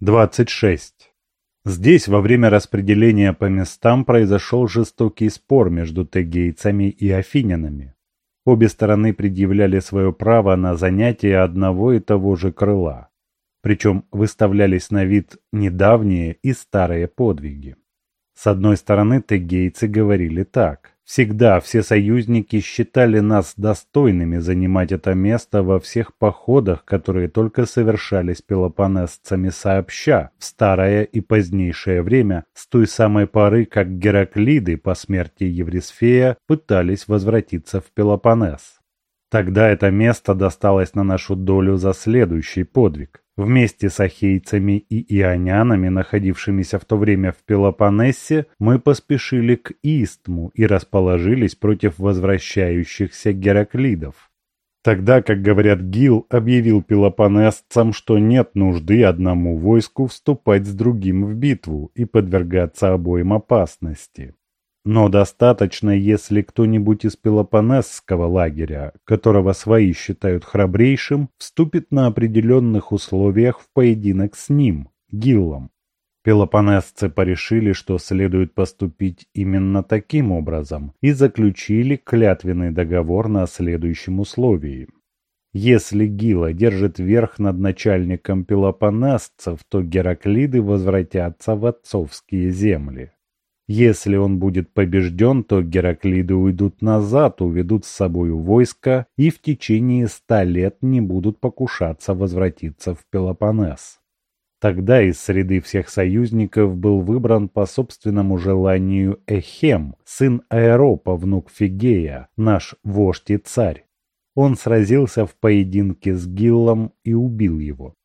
26. Здесь во время распределения по местам произошел жестокий спор между тегейцами и афинянами. Обе стороны предъявляли свое право на занятие одного и того же крыла. Причем выставлялись на вид недавние и старые подвиги. С одной стороны, тегейцы говорили так. Всегда все союзники считали нас достойными занимать это место во всех походах, которые только совершались пелопонесцами сообща в старое и позднейшее время, с той самой поры, как Гераклиды по смерти Еврисфея пытались возвратиться в Пелопонес. Тогда это место досталось на нашу долю за следующий подвиг. Вместе с ахейцами и ионянами, находившимися в то время в Пелопоннесе, мы поспешили к Истму и расположились против возвращающихся Гераклидов. Тогда, как говорят, Гил объявил пелопонесцам, что нет нужды одному войску вступать с другим в битву и подвергаться обоим опасности. Но достаточно, если кто-нибудь из Пелопонесского лагеря, которого свои считают храбрейшим, вступит на определенных условиях в поединок с ним, Гиллом. Пелопонесцы порешили, что следует поступить именно таким образом, и заключили клятвенный договор на следующем условии. Если Гила держит верх над начальником пелопонесцев, то Гераклиды возвратятся в отцовские земли. Если он будет побежден, то Гераклиды уйдут назад, уведут с собою войско и в течение ста лет не будут покушаться возвратиться в Пелопоннес. Тогда из среды всех союзников был выбран по собственному желанию Эхем, сын Аэропа, внук Фигея, наш вождь и царь. Он сразился в поединке с Гиллом и убил его.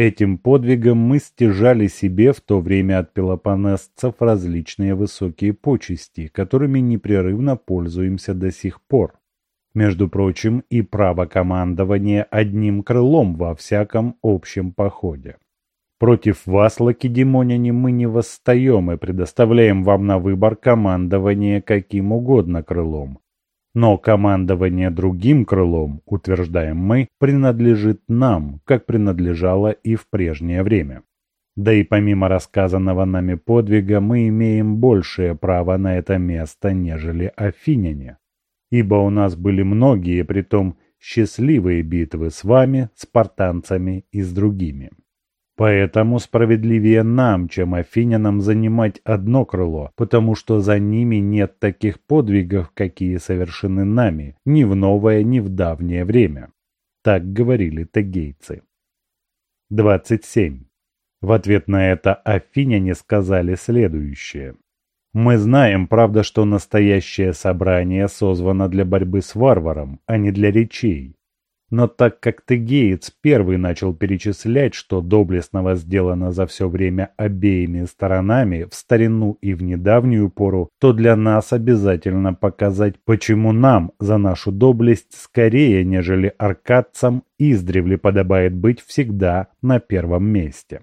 Этим подвигом мы стяжали себе в то время от пелопонесцев различные высокие почести, которыми непрерывно пользуемся до сих пор. Между прочим, и право командования одним крылом во всяком общем походе. Против вас, лакедемоняне, мы не восстаем и предоставляем вам на выбор командование каким угодно крылом, но командование другим крылом, утверждаем мы, принадлежит нам, как принадлежало и в прежнее время. Да и помимо рассказанного нами подвига мы имеем большее право на это место, нежели афиняне. Ибо у нас были многие, притом счастливые битвы с вами, спартанцами и с другими. Поэтому справедливее нам, чем афинянам, занимать одно крыло, потому что за ними нет таких подвигов, какие совершены нами, ни в новое, ни в давнее время. Так говорили тегейцы. 27. В ответ на это афиняне сказали следующее. Мы знаем, правда, что настоящее собрание созвано для борьбы с варваром, а не для речей. Но так как Тегеец первый начал перечислять, что доблестного сделано за все время обеими сторонами, в старину и в недавнюю пору, то для нас обязательно показать, почему нам за нашу доблесть скорее, нежели аркадцам, издревле подобает быть всегда на первом месте.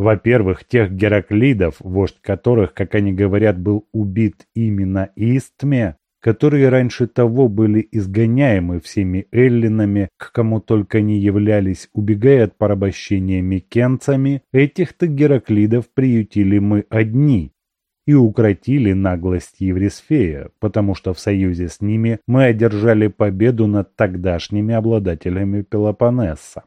Во-первых, тех Гераклидов, вождь которых, как они говорят, был убит именно Истме, которые раньше того были изгоняемы всеми эллинами, к кому только не являлись, убегая от порабощения микенцами, этих-то Гераклидов приютили мы одни и укротили наглость Еврисфея, потому что в союзе с ними мы одержали победу над тогдашними обладателями Пелопоннеса.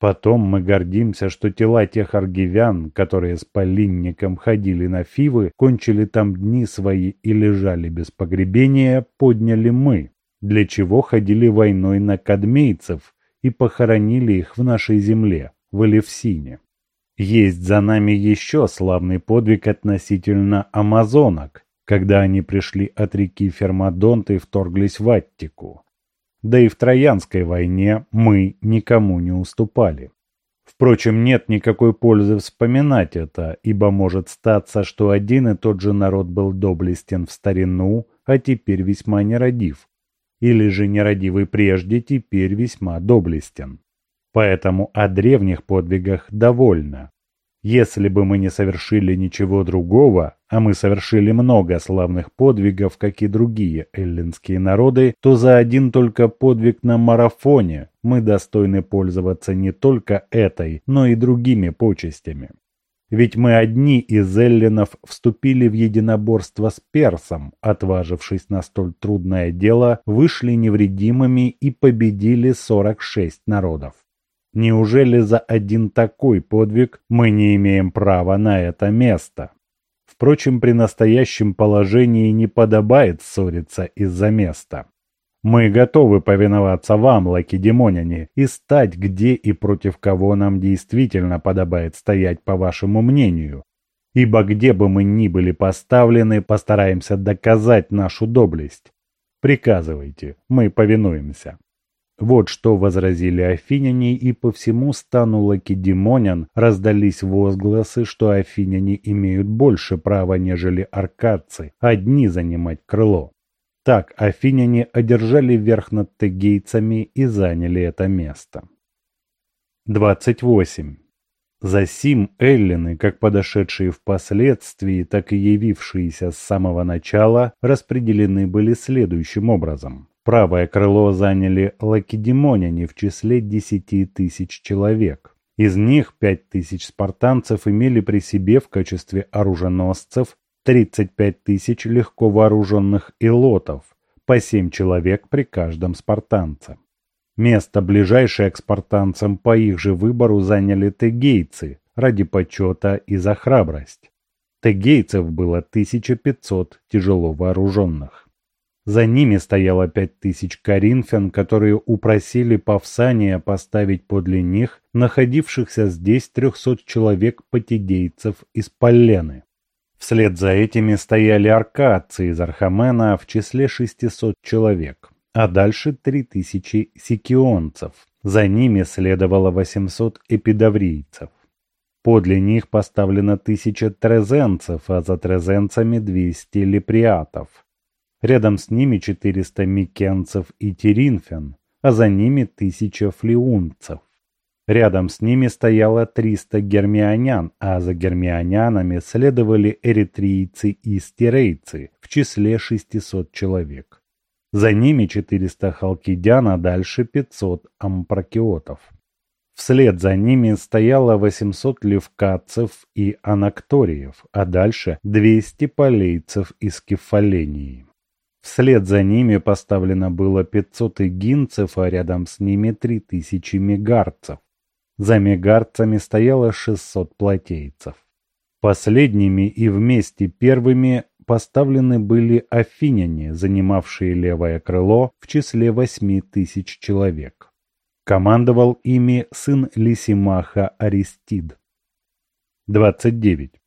Потом мы гордимся, что тела тех аргивян, которые с полинником ходили на Фивы, кончили там дни свои и лежали без погребения, подняли мы, для чего ходили войной на кадмейцев и похоронили их в нашей земле, в Элевсине. Есть за нами еще славный подвиг относительно амазонок, когда они пришли от реки Фермадонт и вторглись в Аттику. Да и в Троянской войне мы никому не уступали. Впрочем, нет никакой пользы вспоминать это, ибо может статься, что один и тот же народ был доблестен в старину, а теперь весьма нерадив. Или же нерадивый прежде, теперь весьма доблестен. Поэтому о древних подвигах довольно. Если бы мы не совершили ничего другого, а мы совершили много славных подвигов, как и другие эллинские народы, то за один только подвиг на марафоне мы достойны пользоваться не только этой, но и другими почестями. Ведь мы одни из эллинов вступили в единоборство с персом, отважившись на столь трудное дело, вышли невредимыми и победили 46 народов. Неужели за один такой подвиг мы не имеем права на это место? Впрочем, при настоящем положении не подобает ссориться из-за места. Мы готовы повиноваться вам, лакедемоняне, и стать где и против кого нам действительно подобает стоять, по вашему мнению. Ибо где бы мы ни были поставлены, постараемся доказать нашу доблесть. Приказывайте, мы повинуемся. Вот что возразили афиняне, и по всему стану лакедемонян раздались возгласы, что афиняне имеют больше права, нежели аркадцы, одни занимать крыло. Так афиняне одержали верх над тегейцами и заняли это место. 28. Засим эллины, как подошедшие впоследствии, так и явившиеся с самого начала, распределены были следующим образом. Правое крыло заняли лакедемоняне в числе 10 тысяч человек. Из них 5 тысяч спартанцев имели при себе в качестве оруженосцев 35 тысяч легко вооруженных илотов, по 7 человек при каждом спартанце. Место, ближайшее к спартанцам по их же выбору, заняли тегейцы ради почета и за храбрость. Тегейцев было 1500 тяжело вооруженных. За ними стояло пять тысяч коринфян, которые упросили Павсания поставить подле них находившихся здесь трехсот человек потидейцев из Поллены. Вслед за этими стояли аркадцы из Архамена в числе 600 человек, а дальше 3000 сикионцев. За ними следовало 800 эпидаврийцев. Подле них поставлено тысяча трезенцев, а за трезенцами 200 леприатов. Рядом с ними 400 микенцев и теринфян, а за ними тысяча флеунцев. Рядом с ними стояло 300 гермионян, а за гермионянами следовали эритрийцы и стерейцы в числе 600 человек. За ними 400 халкидян, а дальше 500 ампрокиотов. Вслед за ними стояло 800 левкадцев и анакториев, а дальше 200 полейцев из кефалении. Вслед за ними поставлено было 500 игинцев, а рядом с ними 3000 мегарцев. За мегарцами стояло 600 плотейцев. Последними и вместе первыми поставлены были афиняне, занимавшие левое крыло в числе 8 тысяч человек. Командовал ими сын Лисимаха Аристид. 29.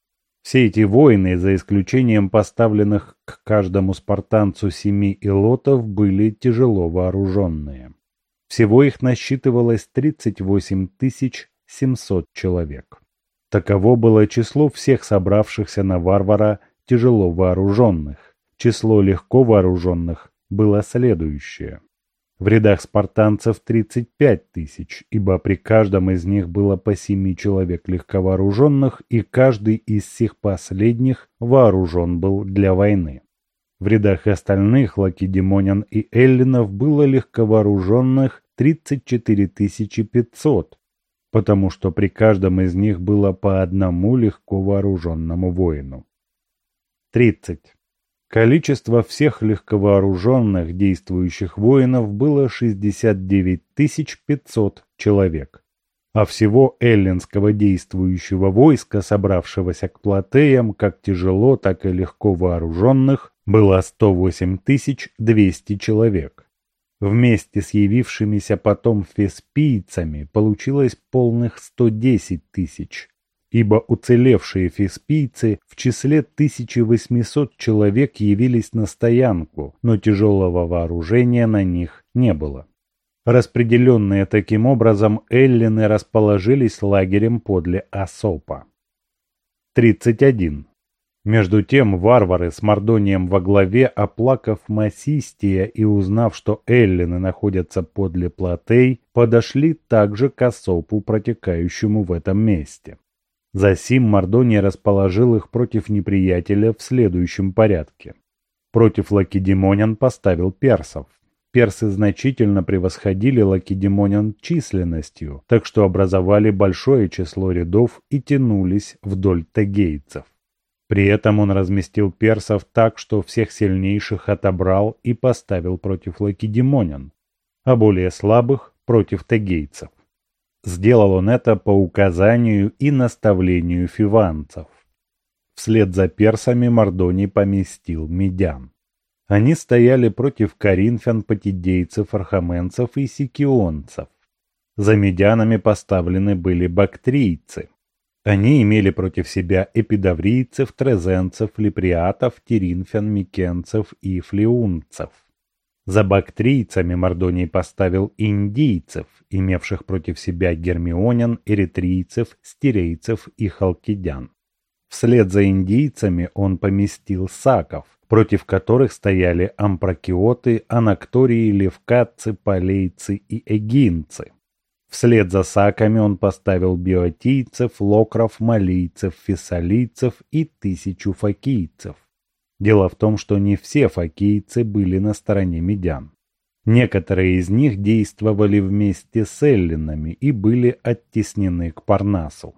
Все эти воины, за исключением поставленных к каждому спартанцу семи илотов, были тяжело вооруженные. Всего их насчитывалось 38 700 человек. Таково было число всех собравшихся на варвара тяжело вооруженных. Число легко вооруженных было следующее. В рядах спартанцев 35 тысяч, ибо при каждом из них было по семи человек легковооруженных, и каждый из всех последних вооружен был для войны. В рядах остальных лакедемонян и эллинов было легковооруженных 34 500, потому что при каждом из них было по одному легко вооруженному воину. 30. Количество всех легковооруженных действующих воинов было 69 500 человек а всего эллинского действующего войска, собравшегося к платеям, как тяжело, так и легко вооруженных, было 108 200 человек. Вместе с явившимися потом феспийцами получилось полных 110 тысяч, ибо уцелевшие феспийцы в числе 1800 человек явились на стоянку, но тяжелого вооружения на них не было. Распределенные таким образом, эллины расположились лагерем подле Асопа. 31. Между тем варвары с Мордонием во главе, оплакав Массистия и узнав, что эллины находятся подле Платей, подошли также к Асопу, протекающему в этом месте. Засим Мордоний расположил их против неприятеля в следующем порядке. Против лакедемонян поставил персов, персы значительно превосходили лакедемонян численностью, так что образовали большое число рядов и тянулись вдоль тегейцев. При этом он разместил персов так, что всех сильнейших отобрал и поставил против лакедемонян, а более слабых против тегейцев. Сделал он это по указанию и наставлению фиванцев. Вслед за персами Мордоний поместил медян. Они стояли против коринфян, патидейцев, архаменцев и сикионцев. За медянами поставлены были бактрийцы. Они имели против себя эпидаврийцев, трезенцев, липриатов, тиринфян, микенцев и флеунцев. За бактрийцами Мордоний поставил индийцев, имевших против себя гермионян, эритрийцев, стирейцев и халкидян. Вслед за индийцами он поместил саков, против которых стояли ампрокиоты, анактории, левкатцы, полейцы и эгинцы. Вслед за саками он поставил биотийцев, локров, малийцев, фессалийцев и тысячу факийцев. Дело в том, что не все факийцы были на стороне медян. Некоторые из них действовали вместе с эллинами и были оттеснены к Парнасу.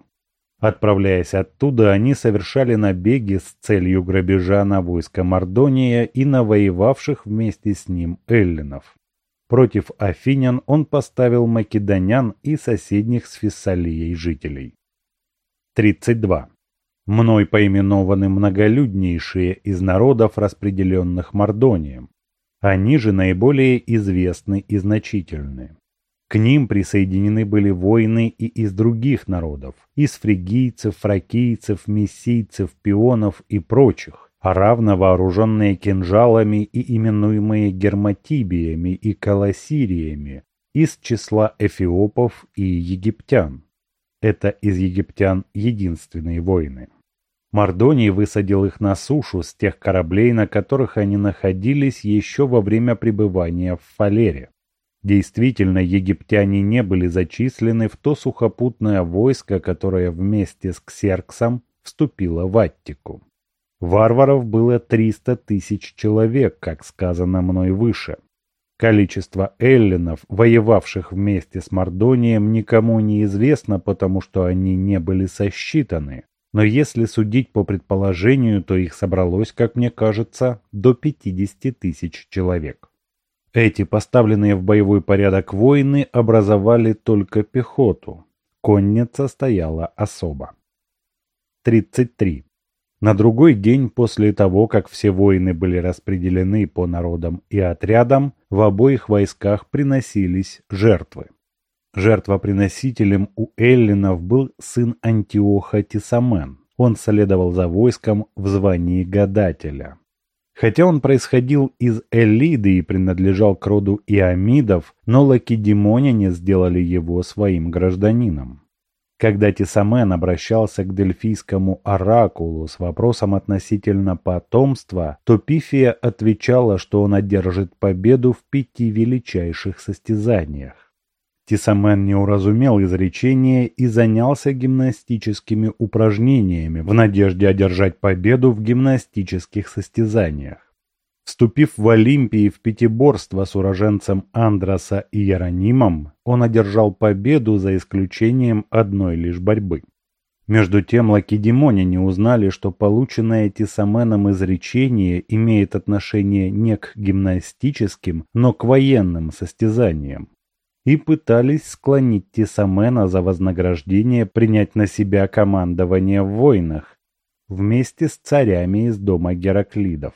Отправляясь оттуда, они совершали набеги с целью грабежа на войско Мордония и на воевавших вместе с ним эллинов. Против афинян он поставил македонян и соседних с Фессалией жителей. 32. Мной поименованы многолюднейшие из народов, распределенных Мордонием. Они же наиболее известны и значительны. К ним присоединены были воины и из других народов, из фригийцев, фракийцев, мессийцев, пионов и прочих, а равно вооруженные кинжалами и именуемые герматибиями и каласириями, из числа эфиопов и египтян. Это из египтян единственные воины. Мардоний высадил их на сушу с тех кораблей, на которых они находились еще во время пребывания в Фалере. Действительно, египтяне не были зачислены в то сухопутное войско, которое вместе с Ксерксом вступило в Аттику. Варваров было 300 тысяч человек, как сказано мной выше. Количество эллинов, воевавших вместе с Мордонием, никому не известно, потому что они не были сосчитаны. Но если судить по предположению, то их собралось, как мне кажется, до 50 тысяч человек. Эти поставленные в боевой порядок воины образовали только пехоту. Конница стояла особо. 33. На другой день после того, как все воины были распределены по народам и отрядам, в обоих войсках приносились жертвы. Жертвоприносителем у эллинов был сын Антиоха Тисамен. Он следовал за войском в звании гадателя. Хотя он происходил из Элиды и принадлежал к роду Иамидов, но лакедемоняне сделали его своим гражданином. Когда Тисамен обращался к дельфийскому оракулу с вопросом относительно потомства, то Пифия отвечала, что он одержит победу в пяти величайших состязаниях. Тисамен не уразумел изречения и занялся гимнастическими упражнениями в надежде одержать победу в гимнастических состязаниях. Вступив в Олимпии в пятиборство с уроженцем Андроса и Яронимом, он одержал победу за исключением одной лишь борьбы. Между тем лакедемоне не узнали, что полученное Тисаменом изречение имеет отношение не к гимнастическим, но к военным состязаниям и пытались склонить Тисамена за вознаграждение принять на себя командование в войнах вместе с царями из дома Гераклидов.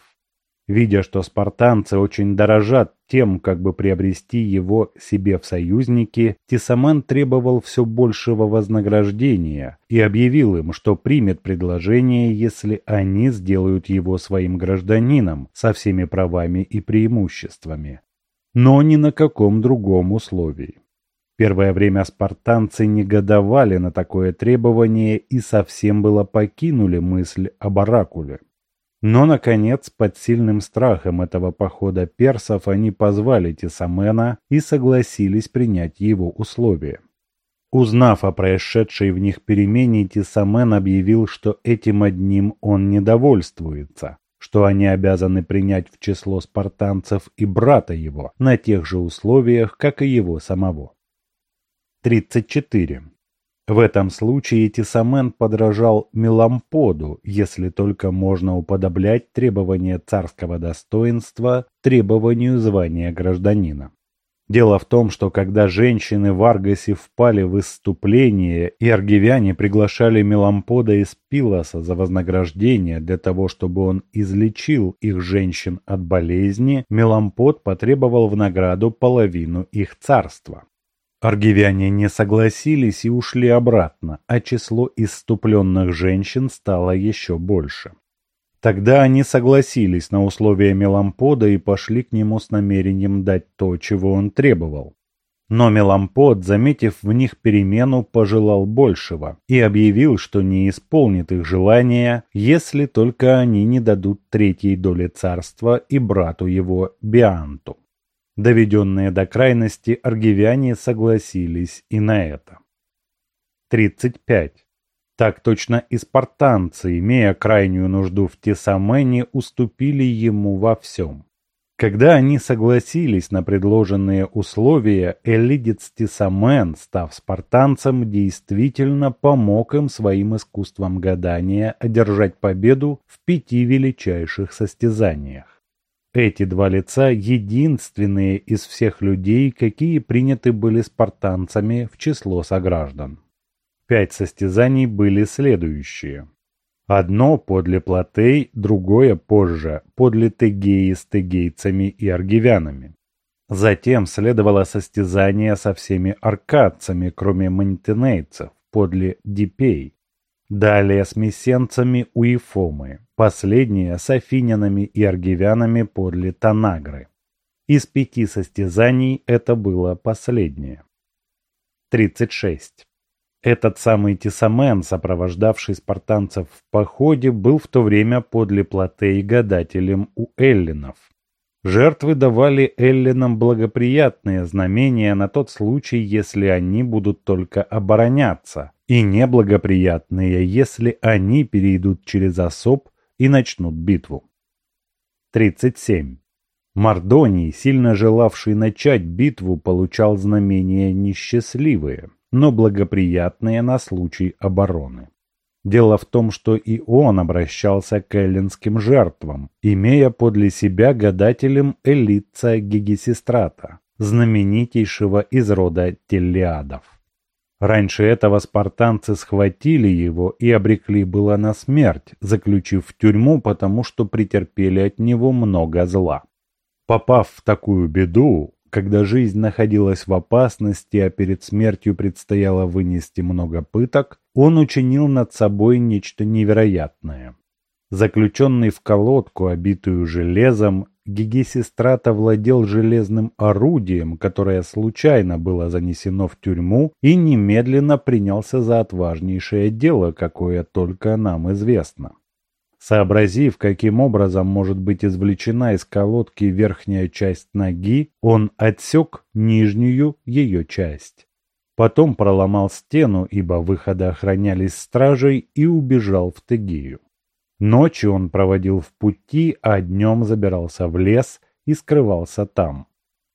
Видя, что спартанцы очень дорожат тем, как бы приобрести его себе в союзники, Тисамен требовал все большего вознаграждения и объявил им, что примет предложение, если они сделают его своим гражданином со всеми правами и преимуществами но ни на каком другом условии. Первое время спартанцы негодовали на такое требование и совсем было покинули мысль об оракуле. Но, наконец, под сильным страхом этого похода персов они позвали Тесамена и согласились принять его условия. Узнав о происшедшей в них перемене, Тесамен объявил, что этим одним он недовольствуется, что они обязаны принять в число спартанцев и брата его на тех же условиях, как и его самого. 34. В этом случае Тесамен подражал Меламподу, если только можно уподоблять требование царского достоинства требованию звания гражданина. Дело в том, что когда женщины в Аргасе впали в исступление, и аргивяне приглашали Мелампода из Пилоса за вознаграждение для того, чтобы он излечил их женщин от болезни, Мелампод потребовал в награду половину их царства. Аргивяне не согласились и ушли обратно, а число исступленных женщин стало еще больше. Тогда они согласились на условия Мелампода и пошли к нему с намерением дать то, чего он требовал. Но Мелампод, заметив в них перемену, пожелал большего и объявил, что не исполнит их желания, если только они не дадут третьей доли царства и брату его Бианту. Доведенные до крайности аргивяне согласились и на это. 35. Так точно и спартанцы, имея крайнюю нужду в Тесамене, уступили ему во всем. Когда они согласились на предложенные условия, Элидец Тесамен, став спартанцем, действительно помог им своим искусством гадания одержать победу в пяти величайших состязаниях. Эти два лица единственные из всех людей, какие приняты были спартанцами в число сограждан. Пять состязаний были следующие. Одно подле Платей, другое позже, подле Тегеи с тегейцами и аргивянами. Затем следовало состязание со всеми аркадцами, кроме мантинейцев, подле Дипей. Далее с мессенцами у Ифомы, последние с афинянами и аргивянами подле Танагры. Из пяти состязаний это было последнее. 36. Этот самый Тесамен, сопровождавший спартанцев в походе, был в то время подле Платеи гадателем у эллинов. Жертвы давали эллинам благоприятные знамения на тот случай, если они будут только обороняться, и неблагоприятные, если они перейдут через особ и начнут битву. 37. Мардоний, сильно желавший начать битву, получал знамения несчастливые, но благоприятные на случай обороны. Дело в том, что и он обращался к эллинским жертвам, имея подле себя гадателем Элитца Гигисистрата, знаменитейшего из рода Теллиадов. Раньше этого спартанцы схватили его и обрекли было на смерть, заключив в тюрьму, потому что претерпели от него много зла. Попав в такую беду, когда жизнь находилась в опасности, а перед смертью предстояло вынести много пыток, он учинил над собой нечто невероятное. Заключенный в колодку, обитую железом, Гигесистрат овладел железным орудием, которое случайно было занесено в тюрьму, и немедленно принялся за отважнейшее дело, какое только нам известно. Сообразив, каким образом может быть извлечена из колодки верхняя часть ноги, он отсек нижнюю ее часть. Потом проломал стену, ибо выходы охранялись стражей, и убежал в Тегию. Ночью он проводил в пути, а днем забирался в лес и скрывался там.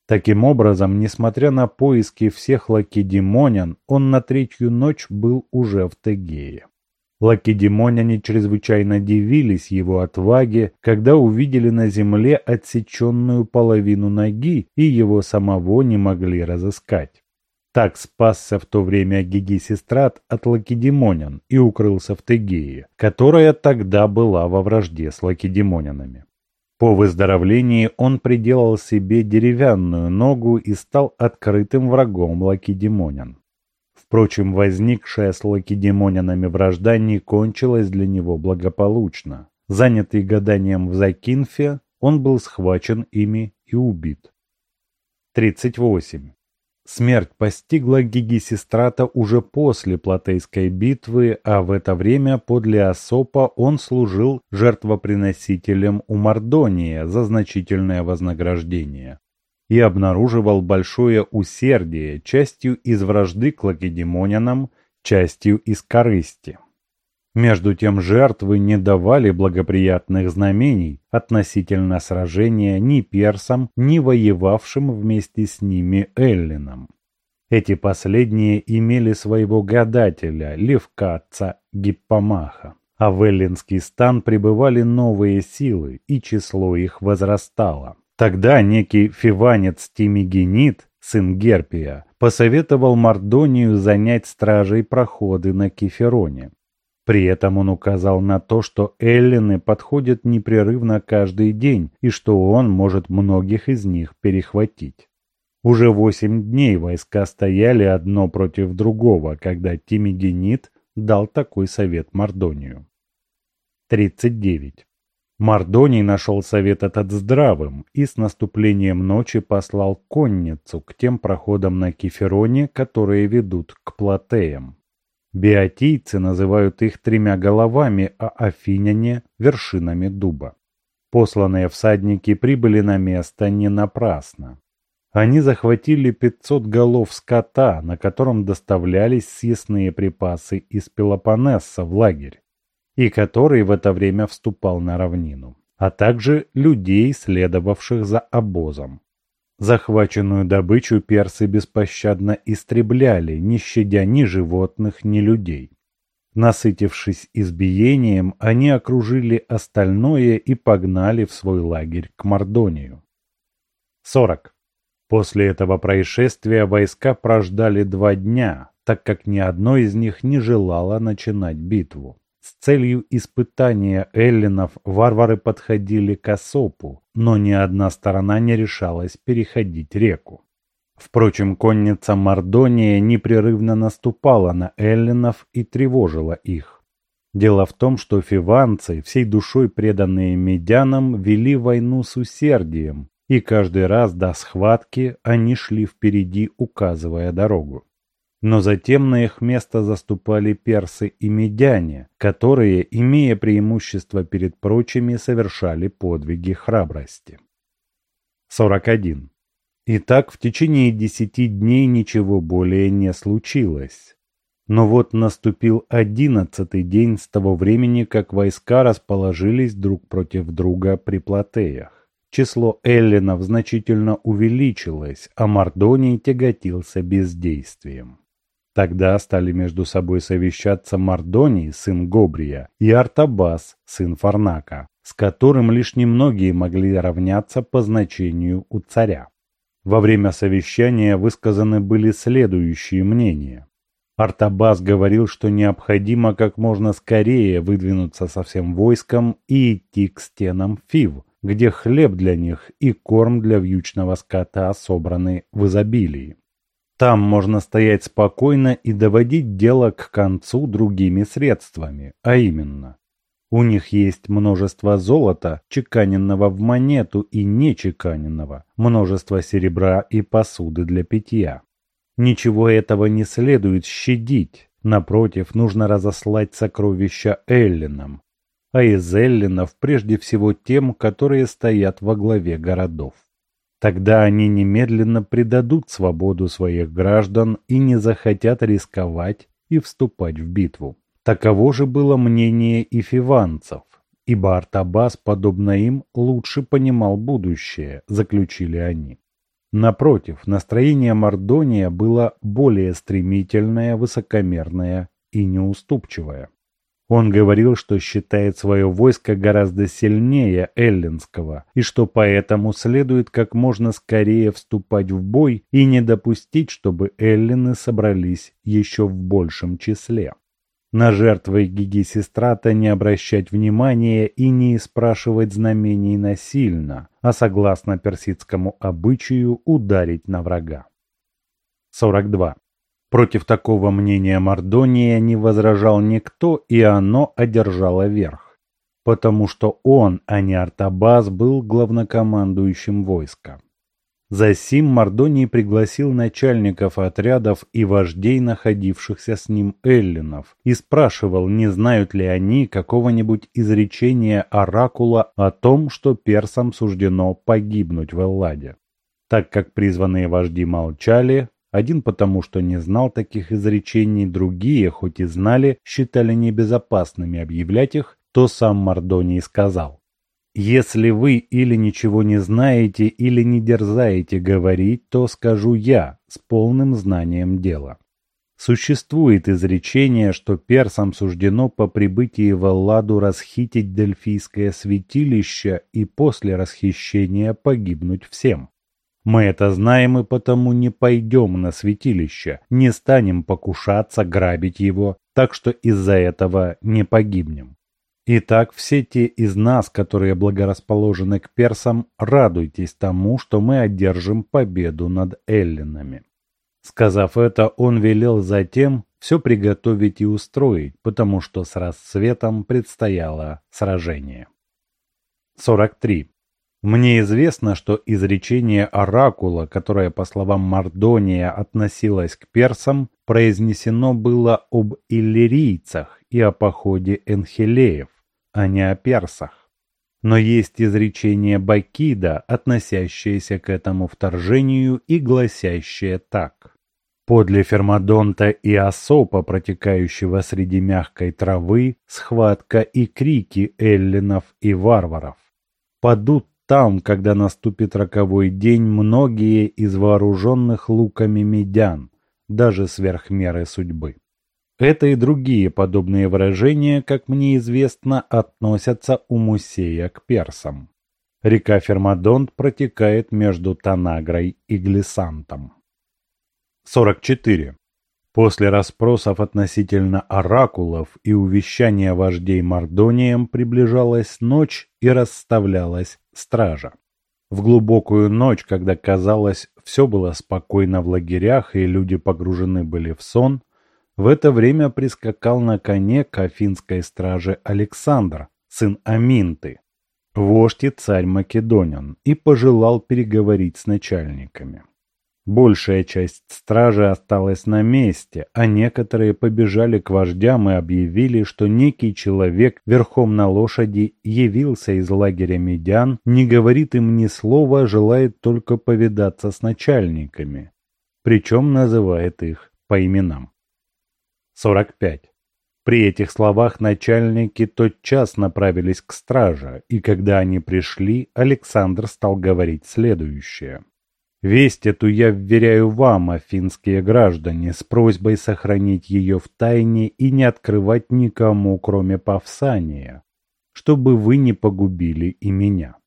Таким образом, несмотря на поиски всех лакедемонян, он на третью ночь был уже в Тегее. Лакедемоняне чрезвычайно дивились его отваге, когда увидели на земле отсеченную половину ноги и его самого не могли разыскать. Так спасся в то время Гигисистрат от лакедемонян и укрылся в Тегее, которая тогда была во вражде с лакедемонянами. По выздоровлении он приделал себе деревянную ногу и стал открытым врагом лакедемонян. Впрочем, возникшая с лакедемонянами вражда не кончилась для него благополучно. Занятый гаданием в Закинфе, он был схвачен ими и убит. 38. Смерть постигла Гигисистрата уже после Платейской битвы, а в это время подле Асопа он служил жертвоприносителем у Мардония за значительное вознаграждение и обнаруживал большое усердие частью из вражды к лакедемонянам, частью из корысти. Между тем жертвы не давали благоприятных знамений относительно сражения ни персам, ни воевавшим вместе с ними эллинам. Эти последние имели своего гадателя, левкатца Гиппомаха. А в эллинский стан прибывали новые силы, и число их возрастало. Тогда некий фиванец Тимигенит, сын Герпия, посоветовал Мардонию занять стражей проходы на Кефероне. При этом он указал на то, что эллины подходят непрерывно каждый день и что он может многих из них перехватить. Уже восемь дней войска стояли одно против другого, когда Тимигенит дал такой совет Мардонию. 39. Мардоний нашел совет этот здравым и с наступлением ночи послал конницу к тем проходам на Кефероне, которые ведут к Платеям. Биотийцы называют их тремя головами, а афиняне – вершинами дуба. Посланные всадники прибыли на место не напрасно. Они захватили 500 голов скота, на котором доставлялись съестные припасы из Пелопоннеса в лагерь, и который в это время вступал на равнину, а также людей, следовавших за обозом. Захваченную добычу персы беспощадно истребляли, не щадя ни животных, ни людей. Насытившись избиением, они окружили остальное и погнали в свой лагерь к Мордонию. 40. После этого происшествия войска прождали два дня, так как ни одно из них не желало начинать битву. С целью испытания эллинов варвары подходили к Осопу, но ни одна сторона не решалась переходить реку. Впрочем, конница Мордония непрерывно наступала на эллинов и тревожила их. Дело в том, что фиванцы, всей душой преданные медянам, вели войну с усердием, и каждый раз до схватки они шли впереди, указывая дорогу. Но затем на их место заступали персы и медяне, которые, имея преимущество перед прочими, совершали подвиги храбрости. 41. Итак, в течение десяти дней ничего более не случилось. Но вот наступил одиннадцатый день с того времени, как войска расположились друг против друга при Платеях. Число эллинов значительно увеличилось, а Мардоний тяготился бездействием. Тогда стали между собой совещаться Мардоний, сын Гобрия, и Артабас, сын Фарнака, с которым лишь немногие могли равняться по значению у царя. Во время совещания высказаны были следующие мнения. Артабас говорил, что необходимо как можно скорее выдвинуться со всем войском и идти к стенам Фив, где хлеб для них и корм для вьючного скота собраны в изобилии. Там можно стоять спокойно и доводить дело к концу другими средствами, а именно. У них есть множество золота, чеканенного в монету и нечеканенного, множество серебра и посуды для питья. Ничего этого не следует щадить, напротив, нужно разослать сокровища эллинам, а из эллинов прежде всего тем, которые стоят во главе городов. Тогда они немедленно предадут свободу своих граждан и не захотят рисковать и вступать в битву. Таково же было мнение и фиванцев, ибо Артабас, подобно им, лучше понимал будущее, заключили они. Напротив, настроение Мордония было более стремительное, высокомерное и неуступчивое. Он говорил, что считает свое войско гораздо сильнее эллинского, и что поэтому следует как можно скорее вступать в бой и не допустить, чтобы эллины собрались еще в большем числе. На жертвы Гигисистрата не обращать внимания и не спрашивать знамений насильно, а согласно персидскому обычаю ударить на врага. 42. Против такого мнения Мардония не возражал никто, и оно одержало верх. Потому что он, а не Артабас, был главнокомандующим войска. Засим Мардоний пригласил начальников отрядов и вождей, находившихся с ним эллинов, и спрашивал, не знают ли они какого-нибудь изречения оракула о том, что персам суждено погибнуть в Элладе. Так как призванные вожди молчали, Один потому, что не знал таких изречений, другие, хоть и знали, считали небезопасными объявлять их, то сам Мардоний сказал. «Если вы или ничего не знаете, или не дерзаете говорить, то скажу я с полным знанием дела». Существует изречение, что персам суждено по прибытии в Алладу расхитить Дельфийское святилище и после расхищения погибнуть всем. Мы это знаем и потому не пойдем на святилище, не станем покушаться, грабить его, так что из-за этого не погибнем. Итак, все те из нас, которые благорасположены к персам, радуйтесь тому, что мы одержим победу над эллинами. Сказав это, он велел затем все приготовить и устроить, потому что с рассветом предстояло сражение. 43. Мне известно, что изречение оракула, которое, по словам Мардония, относилось к персам, произнесено было об иллирийцах и о походе энхилеев, а не о персах. Но есть изречение Бакида, относящееся к этому вторжению и гласящее так. Подле Фермадонта и Осопа, протекающего среди мягкой травы, схватка и крики эллинов и варваров. Падут там, когда наступит роковой день, многие из вооруженных луками медян, даже сверх меры судьбы. Это и другие подобные выражения, как мне известно, относятся у Мусея к персам. Река Фермадонт протекает между Танагрой и Глисантом. 44. После расспросов относительно оракулов и увещания вождей Мардонием приближалась ночь и расставлялась стража. В глубокую ночь, когда казалось, все было спокойно в лагерях и люди погружены были в сон, в это время прискакал на коне к афинской страже Александр, сын Аминты, вождь и царь Македонян, и пожелал переговорить с начальниками. Большая часть стражи осталась на месте, а некоторые побежали к вождям и объявили, что некий человек верхом на лошади явился из лагеря медян, не говорит им ни слова, желает только повидаться с начальниками, причем называет их по именам. 45. При этих словах начальники тотчас направились к страже, и когда они пришли, Александр стал говорить следующее. Весть эту я вверяю вам, афинские граждане, с просьбой сохранить ее в тайне и не открывать никому, кроме Павсания, чтобы вы не погубили и меня.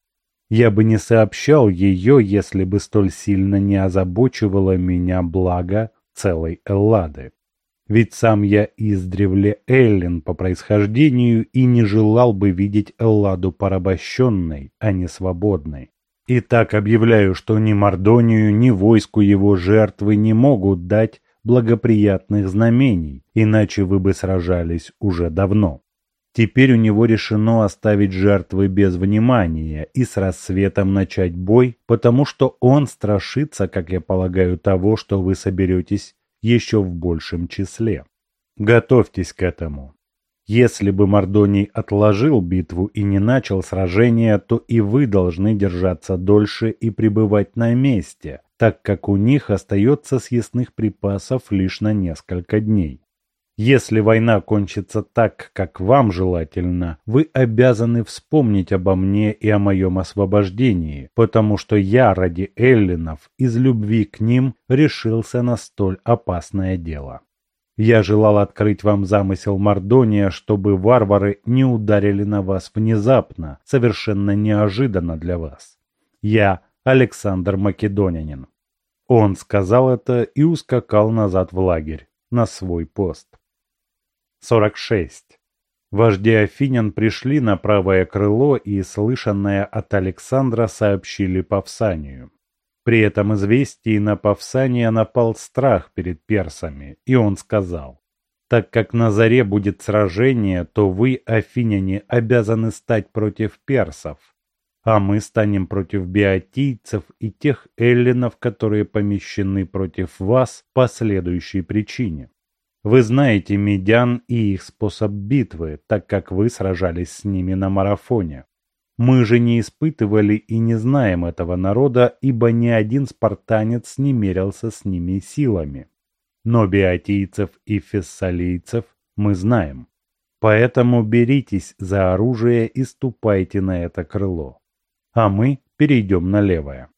Я бы не сообщал ее, если бы столь сильно не озабочивало меня благо целой Эллады. Ведь сам я издревле Эллин по происхождению и не желал бы видеть Элладу порабощенной, а не свободной. И так объявляю, что ни Мордонию, ни войску его жертвы не могут дать благоприятных знамений, иначе вы бы сражались уже давно. Теперь у него решено оставить жертвы без внимания и с рассветом начать бой, потому что он страшится, как я полагаю, того, что вы соберетесь еще в большем числе. Готовьтесь к этому. Если бы Мордоний отложил битву и не начал сражение, то и вы должны держаться дольше и пребывать на месте, так как у них остается съестных припасов лишь на несколько дней. Если война кончится так, как вам желательно, вы обязаны вспомнить обо мне и о моем освобождении, потому что я ради эллинов из любви к ним решился на столь опасное дело. Я желал открыть вам замысел Мордония, чтобы варвары не ударили на вас внезапно, совершенно неожиданно для вас. Я Александр Македонянин. Он сказал это и ускакал назад в лагерь, на свой пост. 46. Вожди Афинян пришли на правое крыло и, слышанное от Александра, сообщили Павсанию. При этом известии на Павсания напал страх перед персами, и он сказал, «Так как на заре будет сражение, то вы, афиняне, обязаны стать против персов, а мы станем против биотийцев и тех эллинов, которые помещены против вас по следующей причине. Вы знаете медян и их способ битвы, так как вы сражались с ними на марафоне. Мы же не испытывали и не знаем этого народа, ибо ни один спартанец не мерился с ними силами. Но биотийцев и фессалийцев мы знаем. Поэтому беритесь за оружие и ступайте на это крыло. А мы перейдем на левое.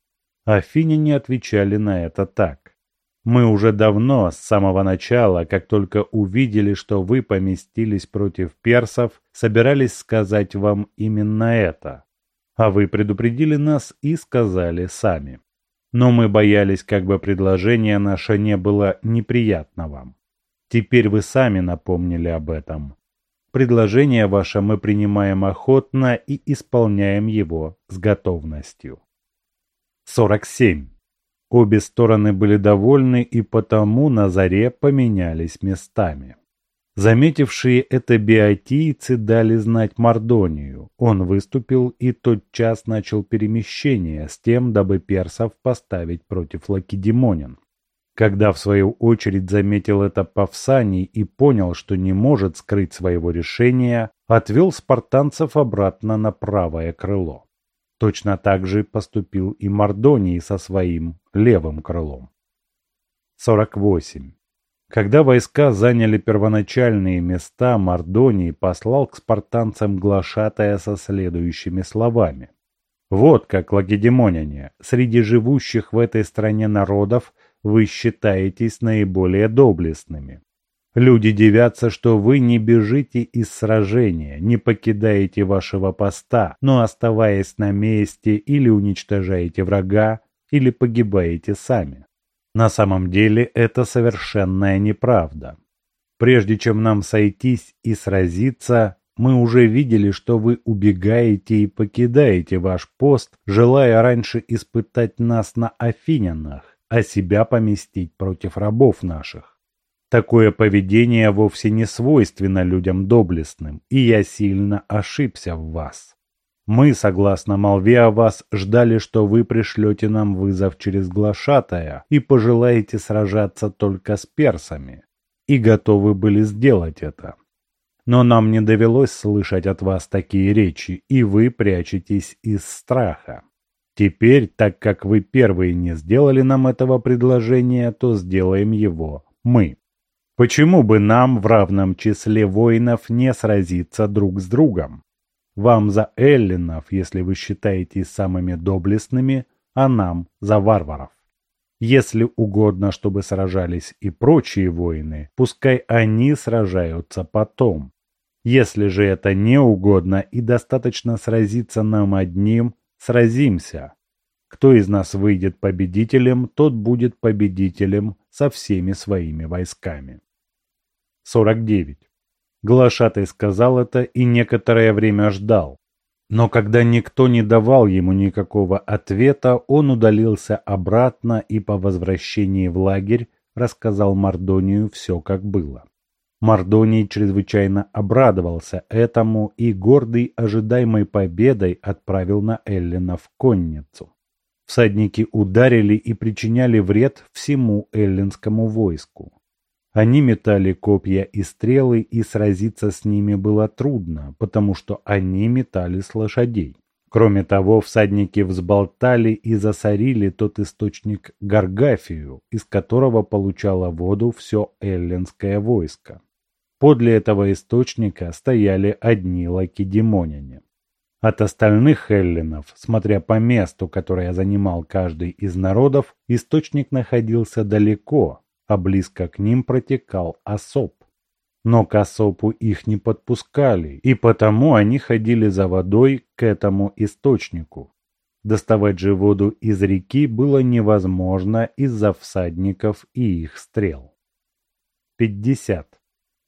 Афиняне отвечали на это так. Мы уже давно, с самого начала, как только увидели, что вы поместились против персов, собирались сказать вам именно это. А вы предупредили нас и сказали сами. Но мы боялись, как бы предложение наше не было неприятно вам. Теперь вы сами напомнили об этом. Предложение ваше мы принимаем охотно и исполняем его с готовностью. 47. Обе стороны были довольны и потому на заре поменялись местами. Заметившие это биотийцы дали знать Мардонию. Он выступил и тотчас начал перемещение с тем, дабы персов поставить против лакедемонян. Когда в свою очередь заметил это Павсаний и понял, что не может скрыть своего решения, отвел спартанцев обратно на правое крыло. Точно так же поступил и Мардоний со своим левым крылом. 48. Когда войска заняли первоначальные места, Мардоний послал к спартанцам глашатая со следующими словами. «Вот как, лагедемоняне, среди живущих в этой стране народов вы считаетесь наиболее доблестными. Люди дивятся, что вы не бежите из сражения, не покидаете вашего поста, но оставаясь на месте или уничтожаете врага, или погибаете сами. На самом деле это совершенная неправда. Прежде чем нам сойтись и сразиться, мы уже видели, что вы убегаете и покидаете ваш пост, желая раньше испытать нас на Афинянах, а себя поместить против рабов наших. Такое поведение вовсе не свойственно людям доблестным, и я сильно ошибся в вас. Мы, согласно молве о вас, ждали, что вы пришлете нам вызов через глашатая и пожелаете сражаться только с персами, и готовы были сделать это. Но нам не довелось слышать от вас такие речи, и вы прячетесь из страха. Теперь, так как вы первые не сделали нам этого предложения, то сделаем его мы. Почему бы нам в равном числе воинов не сразиться друг с другом? Вам за эллинов, если вы считаете самыми доблестными, а нам за варваров. Если угодно, чтобы сражались и прочие воины, пускай они сражаются потом. Если же это не угодно и достаточно сразиться нам одним, сразимся. Кто из нас выйдет победителем, тот будет победителем со всеми своими войсками. 49. Глашатай сказал это и некоторое время ждал. Но когда никто не давал ему никакого ответа, он удалился обратно и по возвращении в лагерь рассказал Мардонию все, как было. Мардоний чрезвычайно обрадовался этому и, гордый ожидаемой победой, отправил на Эллина в конницу. Всадники ударили и причиняли вред всему эллинскому войску. Они метали копья и стрелы, и сразиться с ними было трудно, потому что они метали с лошадей. Кроме того, всадники взболтали и засорили тот источник Гаргафию, из которого получало воду все эллинское войско. Подле этого источника стояли одни лакедемоняне. От остальных эллинов, смотря по месту, которое занимал каждый из народов, источник находился далеко, а близко к ним протекал осоп. Но к осопу их не подпускали, и потому они ходили за водой к этому источнику. Доставать же воду из реки было невозможно из-за всадников и их стрел. 50.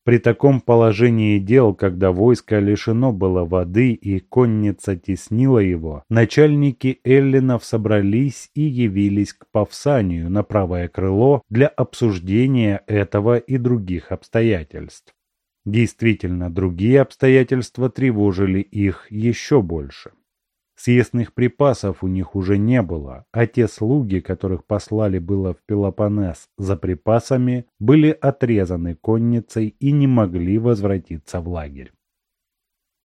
При таком положении дел, когда войско лишено было воды и конница теснила его, начальники эллинов собрались и явились к Павсанию на правое крыло для обсуждения этого и других обстоятельств. Действительно, другие обстоятельства тревожили их еще больше. Съестных припасов у них уже не было, а те слуги, которых послали было в Пелопоннес за припасами, были отрезаны конницей и не могли возвратиться в лагерь.